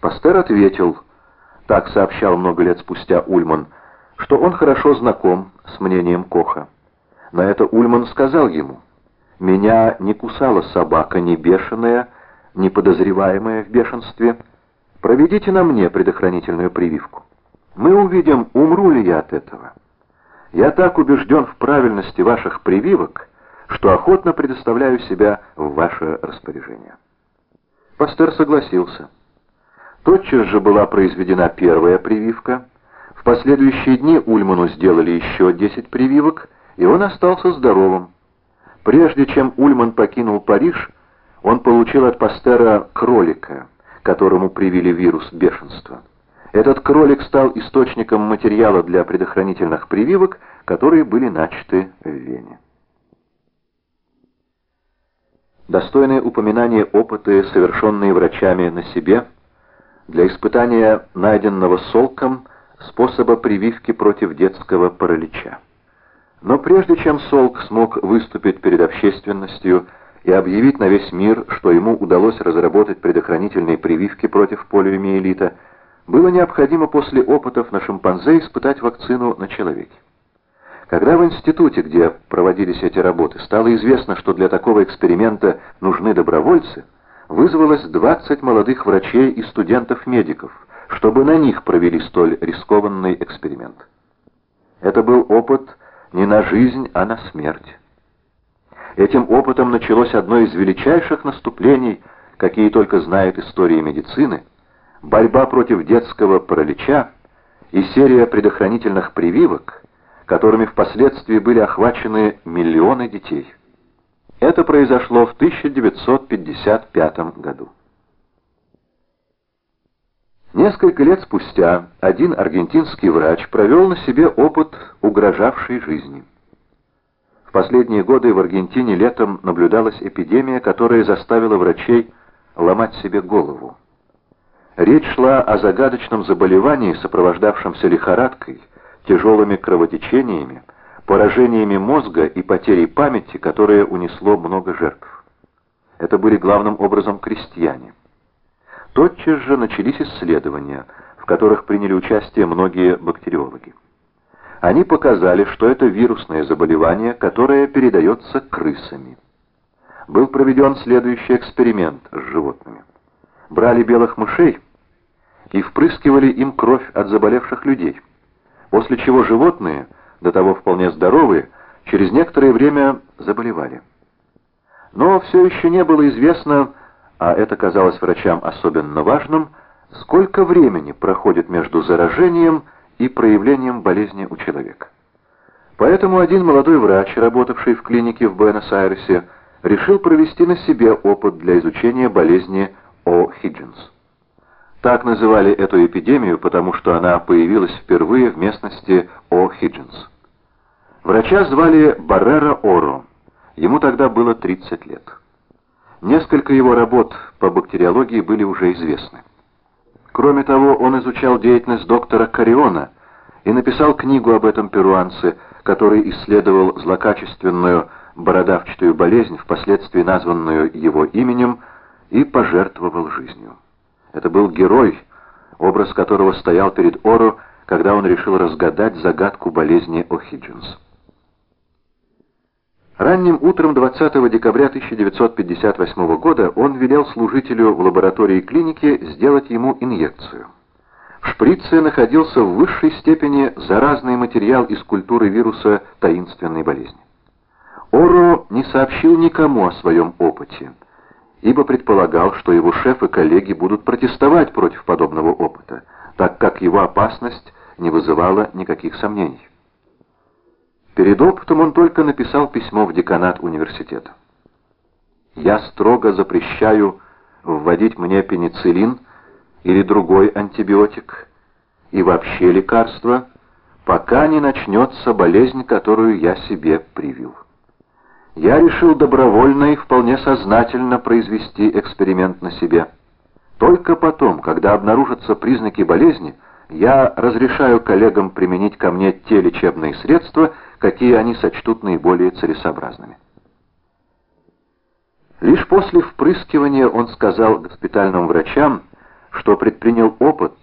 Пастер ответил, так сообщал много лет спустя Ульман, что он хорошо знаком с мнением Коха. На это Ульман сказал ему, «Меня не кусала собака ни бешеная, ни подозреваемая в бешенстве. Проведите на мне предохранительную прививку. Мы увидим, умру ли я от этого. Я так убежден в правильности ваших прививок, что охотно предоставляю себя в ваше распоряжение». Пастер согласился. Тотчас же была произведена первая прививка. В последующие дни Ульману сделали еще 10 прививок, и он остался здоровым. Прежде чем Ульман покинул Париж, он получил от Пастера кролика, которому привили вирус бешенства. Этот кролик стал источником материала для предохранительных прививок, которые были начаты в Вене. Достойные упоминания опыты, совершенные врачами на себе, для испытания найденного Солком способа прививки против детского паралича. Но прежде чем Солк смог выступить перед общественностью и объявить на весь мир, что ему удалось разработать предохранительные прививки против полиомиелита, было необходимо после опытов на шимпанзе испытать вакцину на человеке. Когда в институте, где проводились эти работы, стало известно, что для такого эксперимента нужны добровольцы, вызвалось 20 молодых врачей и студентов-медиков, чтобы на них провели столь рискованный эксперимент. Это был опыт не на жизнь, а на смерть. Этим опытом началось одно из величайших наступлений, какие только знает история медицины, борьба против детского паралича и серия предохранительных прививок, которыми впоследствии были охвачены миллионы детей. Это произошло в 1955 году. Несколько лет спустя один аргентинский врач провел на себе опыт угрожавшей жизни. В последние годы в Аргентине летом наблюдалась эпидемия, которая заставила врачей ломать себе голову. Речь шла о загадочном заболевании, сопровождавшемся лихорадкой, тяжелыми кровотечениями, поражениями мозга и потерей памяти, которое унесло много жертв. Это были главным образом крестьяне. Тотчас же начались исследования, в которых приняли участие многие бактериологи. Они показали, что это вирусное заболевание, которое передается крысами. Был проведен следующий эксперимент с животными. Брали белых мышей и впрыскивали им кровь от заболевших людей, после чего животные – до того вполне здоровые, через некоторое время заболевали. Но все еще не было известно, а это казалось врачам особенно важным, сколько времени проходит между заражением и проявлением болезни у человека. Поэтому один молодой врач, работавший в клинике в Буэнос-Айресе, решил провести на себе опыт для изучения болезни О. Хиджинс. Так называли эту эпидемию, потому что она появилась впервые в местности О'-Хиджинс. Врача звали Баррера Оро. Ему тогда было 30 лет. Несколько его работ по бактериологии были уже известны. Кроме того, он изучал деятельность доктора Кариона и написал книгу об этом перуанце, который исследовал злокачественную бородавчатую болезнь, впоследствии названную его именем, и пожертвовал жизнью. Это был герой, образ которого стоял перед Оро, когда он решил разгадать загадку болезни О'Хиджинс. Ранним утром 20 декабря 1958 года он велел служителю в лаборатории клиники сделать ему инъекцию. В шприце находился в высшей степени заразный материал из культуры вируса таинственной болезни. Оро не сообщил никому о своем опыте ибо предполагал, что его шеф и коллеги будут протестовать против подобного опыта, так как его опасность не вызывала никаких сомнений. Перед опытом он только написал письмо в деканат университета. «Я строго запрещаю вводить мне пенициллин или другой антибиотик и вообще лекарства, пока не начнется болезнь, которую я себе привил» я решил добровольно и вполне сознательно произвести эксперимент на себе. Только потом, когда обнаружатся признаки болезни, я разрешаю коллегам применить ко мне те лечебные средства, какие они сочтут наиболее целесообразными. Лишь после впрыскивания он сказал госпитальным врачам, что предпринял опыт,